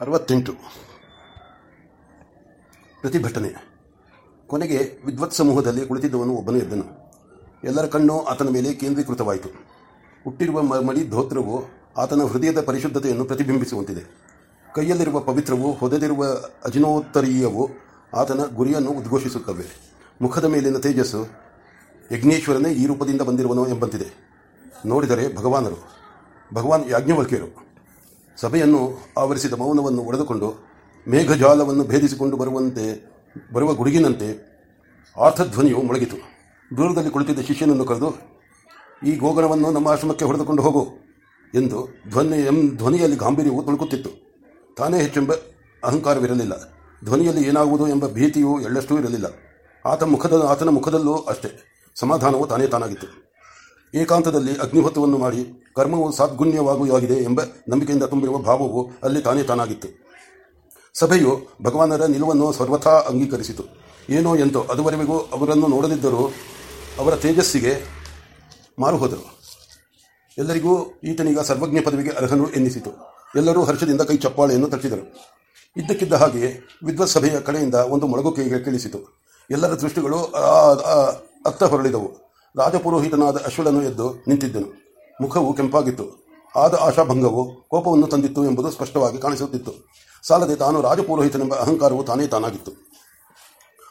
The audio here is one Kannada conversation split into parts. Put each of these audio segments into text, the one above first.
ಅರವತ್ತೆಂಟು. ಪ್ರತಿಭಟನೆ. ಕೊನೆಗೆ ವಿದ್ವತ್ ಸಮೂಹದಲ್ಲಿ ಕುಳಿತಿದ್ದವನು ಒಬ್ಬನು ಎದ್ದನು. ಎಲ್ಲರ ಕಣ್ಣು ಆತನ ಮೇಲೆ ಕೇಂದ್ರೀಕೃತವಾಯಿತು. ಹುಟ್ಟಿರುವ ಮಡಿ ಧೋತ್ರವು ಆತನ ಹೃದಯದ ಪರಿಶುದ್ಧತೆಯನ್ನು ಪ್ರತಿಬಿಂಬಿಸುವಂತಿದೆ. ಕೈಯಲ್ಲಿರುವ ಪವಿತ್ರವು ಹೊದೆದಿರುವ ಅಜಿನೋತ್ತರೀಯವು ಆತನ ಗುರಿಯನ್ನು ಉದ್ಘೋಷಿಸುತ್ತವೆ. ಮುಖದ ಮೇಲಿನ ತೇಜಸ್ಸು ಯಜ್ಞೇಶ್ವರನೇ ಈ ರೂಪದಿಂದ ಬಂದಿರುವನು ಎಂಬಂತಿದೆ. ನೋಡಿದರೆ ಭಗವಾನರು. ಭಗವಾನ್ ಯಾಜ್ಞವಲ್ಕ್ಯರು. ಸಭೆಯನ್ನು ಆವರಿಸಿದ ಮೌನವನ್ನು ಒಡೆದುಕೊಂಡು ಮೇಘಜಾಲವನ್ನು ಭೇದಿಸಿಕೊಂಡು ಬರುವಂತೆ, ಬರುವ ಗುಡುಗಿನಂತೆ ಆರ್ಥಧ್ವನಿಯು ಮೊಳಗಿತು. ದೂರದಲ್ಲಿ ಕುಳಿತಿದ್ದ ಶಿಷ್ಯನನ್ನು ಕರೆದು, ಈ ಗೋಗಣವನ್ನು ನಮ್ಮ ಆಶ್ರಮಕ್ಕೆ ಹೊಡೆದುಕೊಂಡು ಹೋಗು ಎಂದು ಧ್ವನಿ ಎಂ ಧ್ವನಿಯಲ್ಲಿ ಗಾಂಭೀರ್ಯವು ತುಳುಕುತ್ತಿತ್ತು. ತಾನೇ ಹೆಚ್ಚೆಂಬ ಅಹಂಕಾರವಿರಲಿಲ್ಲ. ಧ್ವನಿಯಲ್ಲಿ ಏನಾಗುವುದು ಎಂಬ ಭೀತಿಯು ಎಳ್ಳಷ್ಟೂ ಇರಲಿಲ್ಲ. ಆತ ಮುಖದ ಆತನ ಮುಖದಲ್ಲೂ ಅಷ್ಟೇ. ಸಮಾಧಾನವು ತಾನೇ ತಾನಾಗಿತ್ತು. ಏಕಾಂತದಲ್ಲಿ ಅಗ್ನಿಹೋತ್ರವನ್ನು ಮಾಡಿ ಕರ್ಮವು ಸಾದ್ಗುಣ್ಯವಾಗುವಾಗಿದೆ ಎಂಬ ನಂಬಿಕೆಯಿಂದ ತುಂಬಿರುವ ಭಾವವು ಅಲ್ಲಿ ತಾನೇ ತಾನಾಗಿತ್ತು. ಸಭೆಯು ಭಗವಾನರ ನಿಲುವನ್ನು ಸರ್ವಥಾ ಅಂಗೀಕರಿಸಿತು. ಏನೋ ಎಂತೋ, ಅದುವರೆಗೂ ಅವರನ್ನು ನೋಡದಿದ್ದರೂ ಅವರ ತೇಜಸ್ಸಿಗೆ ಮಾರುಹೋದರು. ಎಲ್ಲರಿಗೂ ಈತನಿಗ ಸರ್ವಜ್ಞ ಪದವಿಗೆ ಅರ್ಹನು ಎನ್ನಿಸಿತು. ಎಲ್ಲರೂ ಹರ್ಷದಿಂದ ಕೈ ಚಪ್ಪಾಳೆಯನ್ನು ತಟ್ಟಿದರು. ಇದ್ದಕ್ಕಿದ್ದ ಹಾಗೆ ವಿದ್ವತ್ ಸಭೆಯ ಕಡೆಯಿಂದ ಒಂದು ಮೊಳಗು ಕೇಳಿಸಿತು. ಎಲ್ಲರ ದೃಷ್ಟಿಗಳು ಅತ್ತ ಹೊರಳಿದವು. ರಾಜಪುರೋಹಿತನಾದ ಅಶ್ವಲನು ಎದ್ದು ನಿಂತಿದ್ದನು. ಮುಖವು ಕೆಂಪಾಗಿತ್ತು. ಆದ ಆಶಾಭಂಗವು ಕೋಪವನ್ನು ತಂದಿತ್ತು ಎಂಬುದು ಸ್ಪಷ್ಟವಾಗಿ ಕಾಣಿಸುತ್ತಿತ್ತು. ಸಾಲದೆ ತಾನು ರಾಜಪುರೋಹಿತನೆಂಬ ಅಹಂಕಾರವು ತಾನೇ ತಾನಾಗಿತ್ತು.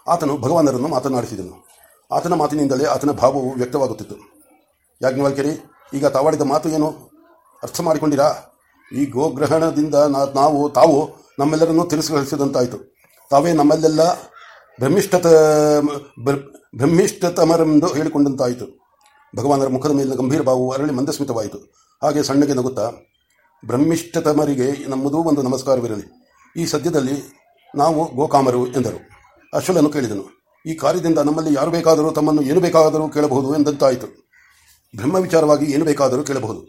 ಆತನು ಭಗವಾನರನ್ನು ಮಾತನಾಡಿಸಿದನು. ಆತನ ಮಾತಿನಿಂದಲೇ ಆತನ ಭಾವವು ವ್ಯಕ್ತವಾಗುತ್ತಿತ್ತು. ಯಾಜ್ಞವಲ್ಕ್ಯರಿ, ಈಗ ತಾವಾಡಿದ ಮಾತು ಏನು? ಅರ್ಥ ಮಾಡಿಕೊಂಡಿರಾ? ಈ ಗೋಗ್ರಹಣದಿಂದ ನಾವು ತಾವು ನಮ್ಮೆಲ್ಲರನ್ನೂ ತಿರಸ್ಕರಿಸಿದಂತಾಯಿತು. ತಾವೇ ನಮ್ಮಲ್ಲೆಲ್ಲ ಬ್ರಹ್ಮಿಷ್ಠತ, ಬ್ರ- ಬ್ರಹ್ಮಿಷ್ಠತಮರೆಂದು ಹೇಳಿಕೊಂಡಂತಾಯಿತು. ಭಗವಾನರ ಮುಖದ ಮೇಲಿನ ಗಂಭೀರ ಭಾವವು ಅರಳಿ ಮಂದಸ್ಮಿತವಾಯಿತು. ಹಾಗೆ ಸಣ್ಣಗೆ ನಗುತ್ತಾ, ಬ್ರಹ್ಮಿಷ್ಠತಮರಿಗೆ ನಮ್ಮದೂ ಒಂದು ನಮಸ್ಕಾರವಿರಲಿ. ಈ ಸದ್ಯದಲ್ಲಿ ನಾವು ಗೋಕಾಮರು ಎಂದರು. ಅಶ್ವಲನು ಕೇಳಿದನು, ಈ ಕಾರ್ಯದಿಂದ ನಮ್ಮಲ್ಲಿ ಯಾರು ಬೇಕಾದರೂ ತಮ್ಮನ್ನು ಏನು ಬೇಕಾದರೂ ಕೇಳಬಹುದು ಎಂದಂತಾಯಿತು. ಬ್ರಹ್ಮ ವಿಚಾರವಾಗಿ ಏನು ಬೇಕಾದರೂ ಕೇಳಬಹುದು.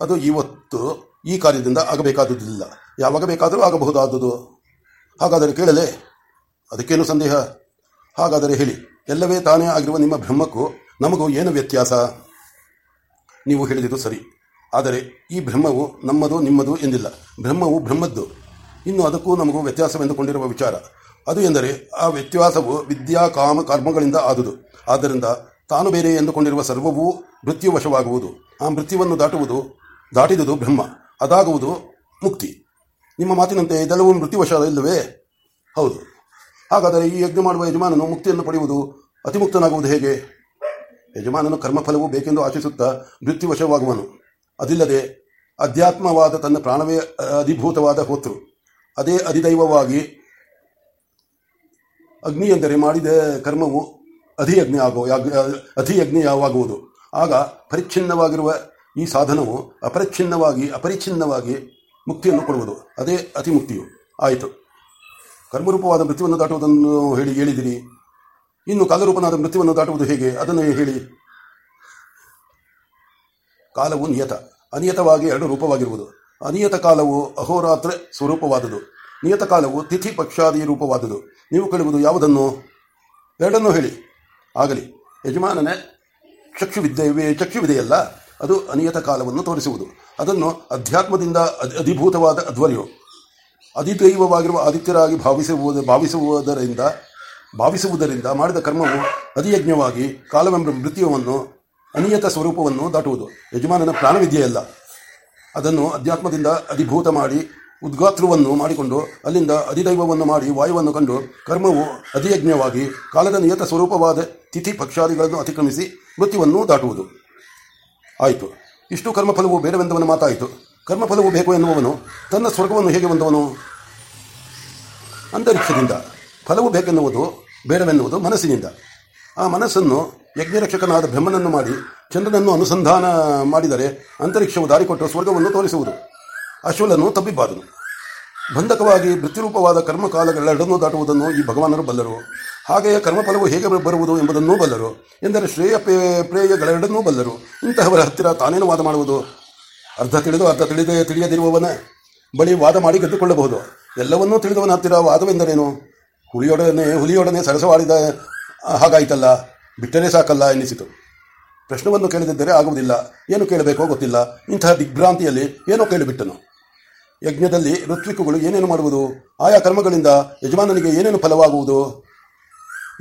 ಅದು ಇವತ್ತು ಈ ಕಾರ್ಯದಿಂದ ಆಗಬೇಕಾದುದಿಲ್ಲ. ಯಾವಾಗ ಬೇಕಾದರೂ ಆಗಬಹುದಾದುದು. ಹಾಗಾದರೆ ಕೇಳಲೇ ಅದಕ್ಕೇನು ಸಂದೇಹ? ಹಾಗಾದರೆ ಹೇಳಿ, ಎಲ್ಲವೇ ತಾನೇ ಆಗಿರುವ ನಿಮ್ಮ ಬ್ರಹ್ಮಕ್ಕೂ ನಮಗೂ ಏನು ವ್ಯತ್ಯಾಸ? ನೀವು ಹೇಳಿದಿರು ಸರಿ. ಆದರೆ ಈ ಬ್ರಹ್ಮವು ನಮ್ಮದು ನಿಮ್ಮದು ಎಂದಿಲ್ಲ. ಬ್ರಹ್ಮವು ಬ್ರಹ್ಮದ್ದು. ಇನ್ನು ಅದಕ್ಕೂ ನಮಗೂ ವ್ಯತ್ಯಾಸವೆಂದುಕೊಂಡಿರುವ ವಿಚಾರ. ಅದು ಎಂದರೆ ಆ ವ್ಯತ್ಯಾಸವು ವಿದ್ಯಾ, ಕಾಮ, ಕರ್ಮಗಳಿಂದ ಆದುದು. ಆದ್ದರಿಂದ ತಾನು ಬೇರೆ ಎಂದುಕೊಂಡಿರುವ ಸರ್ವವೂ ಮೃತ್ಯುವಶವಾಗುವುದು. ಆ ಮೃತ್ಯುವನ್ನು ದಾಟುವುದು, ದಾಟಿದುದು ಬ್ರಹ್ಮ. ಅದಾಗುವುದು ಮುಕ್ತಿ. ನಿಮ್ಮ ಮಾತಿನಂತೆ ಇದೆಲ್ಲವೂ ಮೃತ್ಯುವಶ ಇಲ್ಲವೇ ಹೌದು. ಹಾಗಾದರೆ ಈ ಯಜ್ಞ ಮಾಡುವ ಯಜಮಾನನು ಮುಕ್ತಿಯನ್ನು ಪಡೆಯುವುದು ಅತಿಮುಕ್ತನಾಗುವುದು ಹೇಗೆ? ಯಜಮಾನನು ಕರ್ಮಫಲವು ಬೇಕೆಂದು ಆಶಿಸುತ್ತಾ ಮೃತ್ಯುವಶವಾಗುವನು ಅದಿಲ್ಲದೆ ಅಧ್ಯಾತ್ಮವಾದ ತನ್ನ ಪ್ರಾಣವೇ ಅಧಿಭೂತವಾದ ಹೋತೃ ಅದೇ ಅಧಿದೈವವಾಗಿ ಅಗ್ನಿ ಎಂದರೆ ಮಾಡಿದ ಕರ್ಮವು ಅಧಿಯಜ್ಞ ಆಗುವ ಅಧಿಯಜ್ಞವಾಗುವುದು ಆಗ ಪರಿಚ್ಛಿನ್ನವಾಗಿರುವ ಈ ಸಾಧನವು ಅಪರಿಚ್ಛಿನ್ನವಾಗಿ ಅಪರಿಚ್ಛಿನ್ನವಾಗಿ ಮುಕ್ತಿಯನ್ನು ಕೊಡುವುದು. ಅದೇ ಅತಿಮುಕ್ತಿಯು. ಆಯಿತು. ಕರ್ಮರೂಪವಾದ ಮೃತ್ಯುವನ್ನು ದಾಟುವುದನ್ನು ಹೇಳಿ ಹೇಳಿದಿರಿ. ಇನ್ನು ಕಾಲರೂಪನಾದ ಮೃತ್ಯುವನ್ನು ದಾಟುವುದು ಹೇಗೆ? ಅದನ್ನು ಹೇಳಿ. ಕಾಲವು ನಿಯತ. ಅನಿಯತವಾಗಿ ಎರಡು ರೂಪವಾಗಿರುವುದು. ಅನಿಯತ ಕಾಲವು ಅಹೋರಾತ್ರ ಸ್ವರೂಪವಾದುದು. ನಿಯತ ಕಾಲವು ತಿಥಿ ಪಕ್ಷಾದಿ ರೂಪವಾದುದು. ನೀವು ಕೇಳುವುದು ಯಾವುದನ್ನು? ಎರಡನ್ನೂ ಹೇಳಿ. ಆಗಲಿ. ಯಜಮಾನನೇ ಚಕ್ಷುವಿದ್ಯೆ ಚಕ್ಷುವಿದೆಯಲ್ಲ, ಅದು ಅನಿಯತ ಕಾಲವನ್ನು ತೋರಿಸುವುದು. ಅದನ್ನು ಅಧ್ಯಾತ್ಮದಿಂದ ಅಧಿ- ಅಧಿಭೂತವಾದ ಅಧ್ವರ್ಯು. ಅಧಿದೈವವಾಗಿರುವ ಆದಿತ್ಯರಾಗಿ ಭಾವಿಸುವುದು, ಭಾವಿಸುವುದರಿಂದ ಭಾವಿಸುವುದರಿಂದ ಮಾಡಿದ ಕರ್ಮವು ಅಧಿಯಜ್ಞವಾಗಿ ಕಾಲವೆಂಬ ಮೃತ್ಯುವನ್ನು, ಅನಿಯತ ಸ್ವರೂಪವನ್ನು ದಾಟುವುದು. ಯಜಮಾನನ ಪ್ರಾಣವಿದ್ಯೆಯಲ್ಲ. ಅದನ್ನು ಅಧ್ಯಾತ್ಮದಿಂದ ಅಧಿಭೂತ ಮಾಡಿ ಉದ್ಗಾತ್ರವನ್ನು ಮಾಡಿಕೊಂಡು, ಅಲ್ಲಿಂದ ಅಧಿದೈವವನ್ನು ಮಾಡಿ, ವಾಯುವನ್ನು ಕಂಡು ಕರ್ಮವು ಅಧಿಯಜ್ಞವಾಗಿ ಕಾಲದ ನಿಯತ ಸ್ವರೂಪವಾದ ತಿಥಿ ಪಕ್ಷಾದಿಗಳನ್ನು ಅತಿಕ್ರಮಿಸಿ ಮೃತ್ಯುವನ್ನು ದಾಟುವುದು. ಆಯಿತು. ಇಷ್ಟು ಕರ್ಮಫಲವು ಬೇಡವೆಂದವನ ಮಾತಾಯಿತು. ಕರ್ಮಫಲವು ಬೇಕು ಎನ್ನುವನು ತನ್ನ ಸ್ವರ್ಗವನ್ನು ಹೇಗೆ ಹೊಂದವನು? ಅಂತರಿಕ್ಷದಿಂದ ಫಲವು ಬೇಕೆನ್ನುವುದು ಬೇಡವೆನ್ನುವುದು ಮನಸ್ಸಿನಿಂದ. ಆ ಮನಸ್ಸನ್ನು ಯಜ್ಞರಕ್ಷಕನಾದ ಬ್ರಹ್ಮನನ್ನು ಮಾಡಿ ಚಂದ್ರನನ್ನು ಅನುಸಂಧಾನ ಮಾಡಿದರೆ ಅಂತರಿಕ್ಷವು ದಾರಿಕೊಟ್ಟು ಸ್ವರ್ಗವನ್ನು ತೋರಿಸುವುದು. ಅಶ್ವಲನು ತಬ್ಬಿಬಾರದು ಬಂಧಕವಾಗಿ ವೃತ್ತಿರೂಪವಾದ ಕರ್ಮಕಾಲಗಳೆರಡನ್ನೂ ದಾಟುವುದನ್ನು ಈ ಭಗವಾನರು ಬಲ್ಲರು. ಹಾಗೆಯೇ ಕರ್ಮಫಲವು ಹೇಗೆ ಬರುವುದು ಎಂಬುದನ್ನೂ ಬಲ್ಲರು. ಎಂದರೆ ಶ್ರೇಯ ಪ್ರೇಯಗಳೆರಡನ್ನೂ ಬಲ್ಲರು. ಇಂತಹವರ ಹತ್ತಿರ ತಾನೇನು ವಾದ ಮಾಡುವುದು? ಅರ್ಧ ತಿಳಿದು ಅರ್ಧ ತಿಳಿದೇ ತಿಳಿಯದಿರುವವನ ಬಳಿ ವಾದ ಮಾಡಿ ಗೆದ್ದುಕೊಳ್ಳಬಹುದು. ಎಲ್ಲವನ್ನೂ ತಿಳಿದವನ ಹತ್ತಿರ ವಾದವೆಂದರೇನು? ಹುಲಿಯೊಡನೆ ಹುಲಿಯೊಡನೆ ಸರಸವಾಡಿದ ಹಾಗಾಯಿತಲ್ಲ. ಬಿಟ್ಟರೆ ಸಾಕಲ್ಲ ಎನ್ನಿಸಿತು. ಪ್ರಶ್ನವನ್ನು ಕೇಳದಿದ್ದರೆ ಆಗುವುದಿಲ್ಲ. ಏನು ಕೇಳಬೇಕೋ ಗೊತ್ತಿಲ್ಲ. ಇಂತಹ ದಿಗ್ಭ್ರಾಂತಿಯಲ್ಲಿ ಏನೋ ಕೇಳಿಬಿಟ್ಟನು. ಯಜ್ಞದಲ್ಲಿ ಋತ್ವಿಕುಗಳು ಏನೇನು ಮಾಡುವುದು? ಆಯಾ ಕರ್ಮಗಳಿಂದ ಯಜಮಾನನಿಗೆ ಏನೇನು ಫಲವಾಗುವುದು?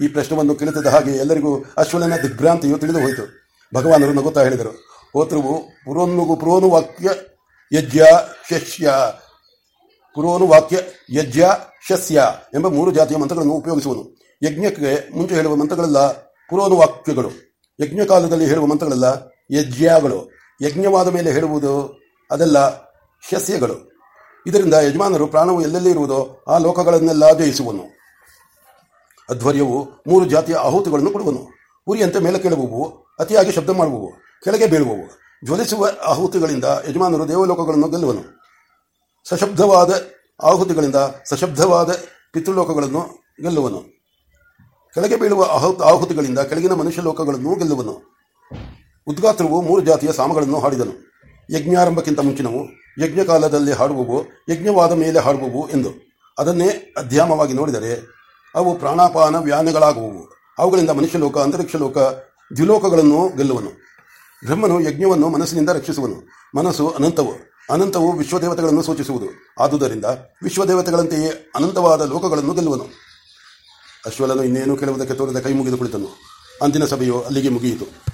ಈ ಪ್ರಶ್ನವನ್ನು ಕೇಳುತ್ತಿದ್ದ ಹಾಗೆ ಎಲ್ಲರಿಗೂ ಅಶ್ವಲನ ದಿಗ್ಭ್ರಾಂತಿಯು ತಿಳಿದು ಹೋಯಿತು. ಭಗವಾನರು ನಗುತ್ತಾ ಹೇಳಿದರು. ಹೋತೃವು ಪುರೋನ್ನುಗು ಪುರೋನು ವಾಕ್ಯ ಯಜ್ಞ, ಶಸ್ಯ ಪುರೋನು ವಾಕ್ಯ ಯಜ್ಞ ಶಸ್ಯ ಎಂಬ ಮೂರು ಜಾತಿಯ ಮಂತ್ರಗಳನ್ನು ಉಪಯೋಗಿಸುವನು. ಯಜ್ಞಕ್ಕೆ ಮುಂಚೆ ಹೇಳುವ ಮಂತ್ರಗಳೆಲ್ಲ ಪುರೋನು ವಾಕ್ಯಗಳು. ಯಜ್ಞ ಕಾಲದಲ್ಲಿ ಹೇಳುವ ಮಂತ್ರಗಳೆಲ್ಲ ಯಜ್ಞಗಳು. ಯಜ್ಞವಾದ ಮೇಲೆ ಹೇಳುವುದು ಅದೆಲ್ಲ ಶಸ್ಯಗಳು. ಇದರಿಂದ ಯಜಮಾನರು ಪ್ರಾಣವು ಎಲ್ಲೆಲ್ಲಿ ಇರುವುದೋ ಆ ಲೋಕಗಳನ್ನೆಲ್ಲ ಜಯಿಸುವನು. ಅಧ್ವರ್ಯವು ಮೂರು ಜಾತಿಯ ಆಹುತಿಗಳನ್ನು ಕೊಡುವನು. ಉರಿಯಂತೆ ಮೇಲೆ ಕೇಳುವವು, ಅತಿಯಾಗಿ ಶಬ್ದ ಮಾಡುವವು, ಕೆಳಗೆ ಬೀಳುವವು, ಜ್ವಲಿಸುವ ಆಹುತಿಗಳಿಂದ ಯಜಮಾನರು ದೇವಲೋಕಗಳನ್ನು ಗೆಲ್ಲುವನು. ಸಶಬ್ದವಾದ ಆಹುತಿಗಳಿಂದ ಸಶಬ್ದವಾದ ಪಿತೃಲೋಕಗಳನ್ನು ಗೆಲ್ಲುವನು. ಕೆಳಗೆ ಬೀಳುವ ಆಹು, ಆಹುತಿಗಳಿಂದ ಕೆಳಗಿನ ಮನುಷ್ಯ ಲೋಕಗಳನ್ನು ಗೆಲ್ಲುವನು. ಉದ್ಗಾತ್ರವು ಮೂರು ಜಾತಿಯ ಸಾಮಗಳನ್ನು ಹಾಡಿದನು. ಯಜ್ಞಾರಂಭಕ್ಕಿಂತ ಮುಂಚಿನವು, ಯಜ್ಞಕಾಲದಲ್ಲಿ ಹಾಡುವವು, ಯಜ್ಞವಾದ ಮೇಲೆ ಹಾಡುವವು ಎಂದು. ಅದನ್ನೇ ಅಧ್ಯಾಮವಾಗಿ ನೋಡಿದರೆ, ಅವು ಪ್ರಾಣಾಪಾನ ವ್ಯಾನಗಳಾಗುವವು ಅವುಗಳಿಂದ ಮನುಷ್ಯ ಲೋಕ ಅಂತರಿಕ್ಷ ಲೋಕ ದ್ವಿಲೋಕಗಳನ್ನು ಗೆಲ್ಲುವನು. ಬ್ರಹ್ಮನು ಯಜ್ಞವನ್ನು ಮನಸ್ಸಿನಿಂದ ರಕ್ಷಿಸುವನು. ಮನಸ್ಸು ಅನಂತವು. ಅನಂತವು ವಿಶ್ವದೇವತೆಗಳನ್ನು ಸೂಚಿಸುವುದು. ಆದುದರಿಂದ ವಿಶ್ವದೇವತೆಗಳಂತೆಯೇ ಅನಂತವಾದ ಲೋಕಗಳನ್ನು ಗೆಲ್ಲುವನು. ಅಶ್ವಲನು ಇನ್ನೇನು ಕೇಳುವುದಕ್ಕೆ ತೋರದ ಕೈ ಮುಗಿದು ಕುಳಿತನು. ಅಂದಿನ ಸಭೆಯು ಅಲ್ಲಿಗೆ ಮುಗಿಯಿತು.